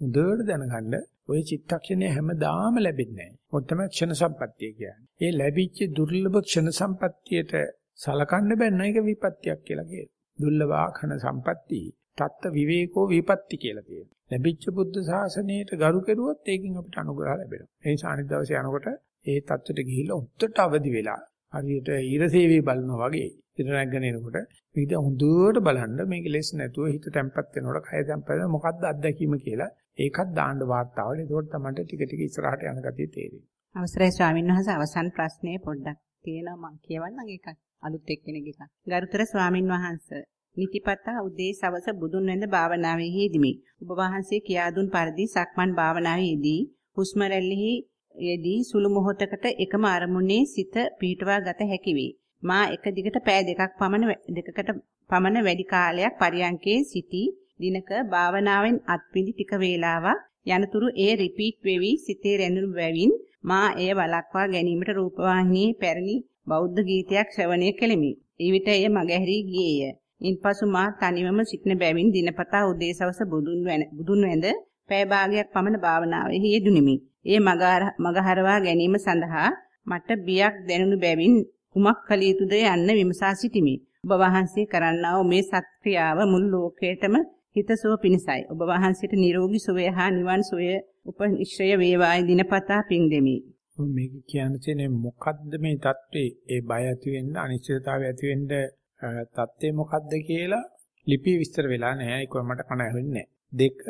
[SPEAKER 1] හොඳට දැනගන්න ওই චිත්තක්ෂණය හැමදාම ලැබෙන්නේ නැහැ. ඔය තමයි ක්ෂණ සම්පත්තිය කියන්නේ. ඒ ලැබිච්ච දුර්ලභ ක්ෂණ සම්පත්තියට සලකන්න බැන්න එක විපත්තියක් කියලා කියනවා. දුර්ලභාඛන සම්පත්තිය තත්ත විවේකෝ විපත්ති කියලා කියනවා. ලැබිච්ච බුද්ධ ශාසනයට ගරු කෙරුවොත් ඒකෙන් අපිට අනුග්‍රහ ලැබෙනවා. ඒ නිසා අනිත් දවසේ යනකොට ඒ தත්ත්වයට ගිහිල්ලා උත්තර අවදි වෙලා හරියට ඊරසේවී බලනවා වගේ ඉර නැගගෙන එනකොට මේක හොඳට බලන්න මේක ලෙස් නැතුව හිත තැම්පත් වෙනකොට කය තැම්පත් වෙන මොකද්ද අත්දැකීම කියලා ඒකත් දාන්න වාර්තාවල ඒකට තමයි ටික ටික ඉස්සරහට යන ගතිය තේරෙන්නේ.
[SPEAKER 2] අවසරයි ස්වාමීන් වහන්සේ අවසන් ප්‍රශ්නේ පොඩ්ඩක් තියෙනවා මම කියවන්නම් ඒකත් අලුත් එක්කෙනෙක් එකක්. ගරුතර ස්වාමින් වහන්සේ නිතිපතා උදේ සවස බුදුන් වැඳ භාවනාවේ යෙදිමි. ඔබ වහන්සේ කියා දුන් පරිදි සක්මන් භාවනාවේ යෙදී හුස්ම රැල්ලෙහි යෙදී සුළු මොහොතකට එකම අරමුණේ සිත පිහිටවා ගත හැකි වේ. මා එක දිගට පෑ දෙකක් පමණ දෙකකට පමණ වැඩි කාලයක් පරියන්කේ සිටි දිනක භාවනාවෙන් අත්විඳි ටික වේලාවක් යනතුරු ඒ රිපීට් වෙවි සිතේ රැඳුණු බැවින් මා එය වළක්වා ගැනීමට රූපවාහිනියේ පැරණි බෞද්ධ ගීතයක් ශ්‍රවණය කෙලිමි. ඊවිත එය මගහැරී ගියේය. ඉන්පසු මා තනිවම සිටින බැවින් දිනපතා උදේ සවස බුදුන් බුදුන් වැඳ පෑ භාගයක් පමණ භාවනාවෙහි යෙදුනිමි. ඒ මගහරවා ගැනීම සඳහා මට බියක් දැනුණු බැවින් කුමක් කළ යුතුද යන්න විමසා සිටිමි. ඔබ වහන්සේ කරන්නා වූ මේ සත්ක්‍රියාව මුළු ලෝකයටම හිතසුව පිණසයි. ඔබ වහන්සේට නිරෝගී සුවය හා නිවන් සුවය උපනිශ්‍රය වේවායි දිනපතා පිං දෙමි.
[SPEAKER 1] මේක කියන්නේ තියෙන්නේ මොකද්ද මේ தત્ත්වේ? ඒ බය ඇති වෙන්න, අනිශ්චිතතාවය ඇති වෙන්න தત્ත්වේ මොකද්ද කියලා ලිපිය විස්තර වෙලා නැහැ. ඒක මට කන ඇහෙන්නේ දෙක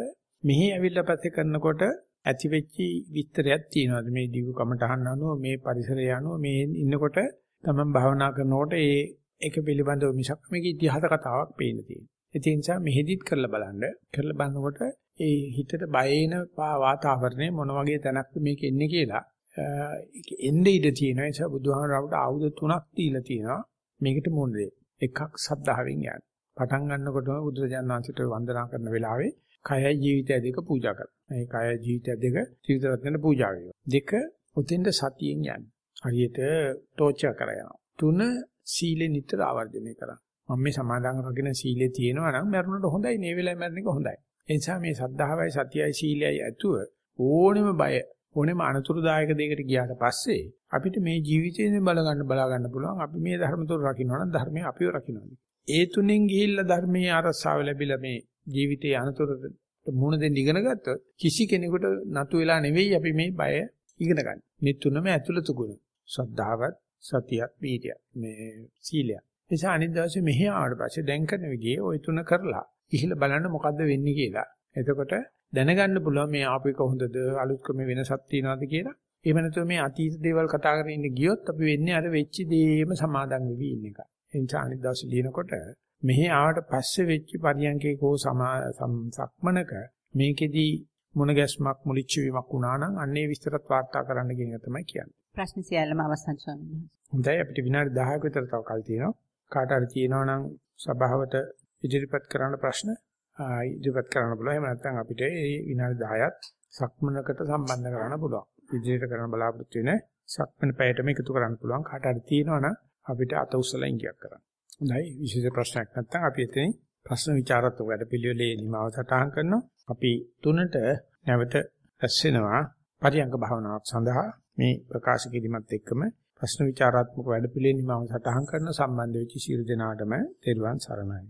[SPEAKER 1] මෙහි ඇවිල්ලා පස්සේ කරනකොට ඇති වෙච්ච විස්තරයක් තියෙනවා. මේ දිව්‍ය කමට අහන්න අනුව මේ පරිසරය අනුව මේ ඉන්නකොට තමන් භාවනා කරනකොට ඒ ඒක පිළිබඳව මිසක් මේක ඉතිහාස කතාවක් පේන්න තියෙනවා. ඒ නිසා මෙහෙදිත් කරලා බලන්න. කරලා බලනකොට ඒ හිතට බය එන වාතාවරණය මොන වගේ තැනක්ද මේක එන්නේ කියලා ඒක එන්නේ ඉඳ තියෙනවා. ඒ නිසා බුදුහාමරවට ආයුධ තුනක් දීලා තියෙනවා. මේකට මුණ දෙන්න. එකක් සද්ධාවෙන් යන්න. පටන් ගන්නකොටම බුදුරජාණන් වහන්සේට වන්දනා කරන වෙලාවේ කයයි ජීවිතය දෙක පූජා කරනවා. මේ කයයි ජීවිතය දෙක ත්‍රිවිධ රත්නට පූජා වේවා. දෙක උතෙන්ද සතියෙන් යන්න. හරියට ටෝචර් කරලා යනවා. තුන සීලෙ නිතර ආවර්ජනය කරා. මම මේ සමාදන් කරගෙන සීලෙ තියෙනවා නම් මරණට හොඳයි. මේ වෙලාවේ මරණ එක හොඳයි. ඒ නිසා මේ සද්ධාවයි සතියයි සීලයයි ඇතුව ඕනෙම බය ඕනෙම අනතුරුදායක දෙයකට ගියාට පස්සේ අපිට මේ ජීවිතයෙන් බල ගන්න බලා ගන්න පුළුවන්. අපි මේ ධර්මතුර රකින්නවා නම් ධර්මය අපිව රකින්නවා. ඒ තුනෙන් ගිහිල්ලා ධර්මයේ අරසාව ලැබිලා මේ ජීවිතයේ අනතුරට මුණ දෙන්න ඉගෙන ගත්තොත් කිසි කෙනෙකුට නතු වෙලා නෙවෙයි අපි මේ බය ඉගෙන ගන්න. මේ තුනම ඇතුළත ගුණ. ශ්‍රද්ධාවත්, සතියත්, වීර්යයත්, මේ සීලයත්. නිසා අනිත් දවසේ මෙහි ආවට පස්සේ දැන් කරන විදිහේ ওই තුන කරලා ගිහිල්ලා බලන්න මොකද්ද වෙන්නේ කියලා. එතකොට දැනගන්න පුළුවන් මේ ආපු එක හොඳද අලුත් ක්‍රම වෙනසක් තියනවාද කියලා. එහෙම නැත්නම් මේ අතීත දේවල් කතා කරගෙන ඉන්න ගියොත් අපි වෙන්නේ අර වෙච්ච දේම සමාදන් වෙවි ඉන්න එක. ඒ නිසා අනිත් දවසේ ලියනකොට මෙහි ආවට පස්සේ වෙච්ච පරියන්කේ කෝ සක්මනක මේකෙදී මොන ගැස්මක් මුලිච්ච වීමක් වුණා නම් අන්නේ විස්තරත් වාර්තා කරන්න කියන එක තමයි කියන්නේ.
[SPEAKER 2] ප්‍රශ්න සියල්ලම අවසන් ස්වාමීන් වහන්සේ.
[SPEAKER 1] හොඳයි අපිට විනාඩි 10ක විතර තව කල් තියෙනවා. කාට හරි තියෙනවා නම් සභාවට ඉදිරිපත් කරන්න ප්‍රශ්න ඉදිරිපත් කරන්න පුළුවන්. එහෙම නැත්නම් අපිට මේ විනාඩි 10ත් සක්මනකට සම්බන්ධ කරන්න පුළුවන්. ඉදිරියට කරන්න බලාපොරොත්තු වෙන සක්මන පැයටම එකතු කරන්න පුළුවන්. කාට හරි තියෙනවා නම් අපිට අත උස්සලා ඉඟියක් කරන්න. හොඳයි විශේෂ ප්‍රශ්නයක් නැත්නම් අපි එතනින් ප්‍රශ්න විචාරත්මක වැඩපිළිවෙලේ නිමාව සටහන් කරනවා. අපි තුනට නැවත රැස් වෙනවා පරියංග භාවනාවක් සඳහා මේ ප්‍රකාශ කිරීමත් එක්කම ප්‍රශ්න විචාරාත්මක වැඩපිළිවෙල නිමාව සටහන් කරන සම්බන්ධ වෙච්ච සියලු දෙනාටම තෙරුවන් සරණයි.